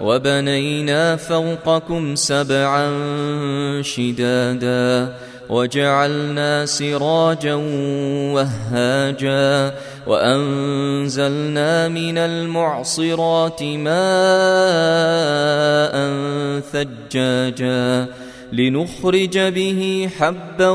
وبنينا فوقكم سبعا شدادا وجعلنا سراجا وهاجا وأنزلنا من المعصرات ماء ثجاجا لنخرج به حبا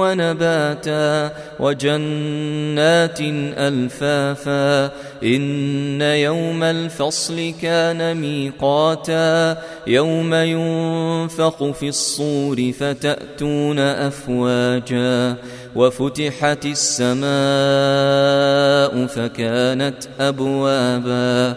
ونباتا وجنات ألفافا إن يوم الفصل كان ميقاتا يوم ينفخ في الصور فتأتون أفواجا وفتحت السماء فكانت أبوابا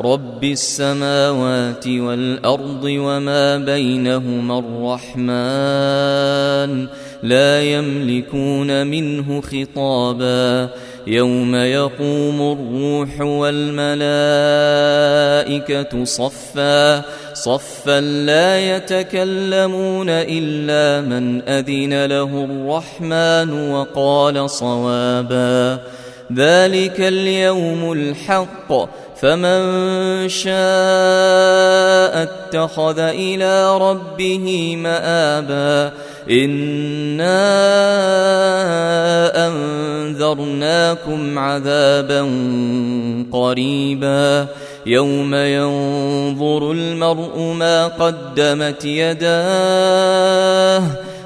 رب السماوات والارض وما بينهما الرحمن لا يملكون منه خطابا يوم يقوم الروح والملائكه صفا صفا لا يتكلمون الا من اذن له الرحمن وقال صوابا ذلك اليوم الحق فمن شاء اتخذ إلى ربه مابا انا انذرناكم عذابا قريبا يوم ينظر المرء ما قدمت يداه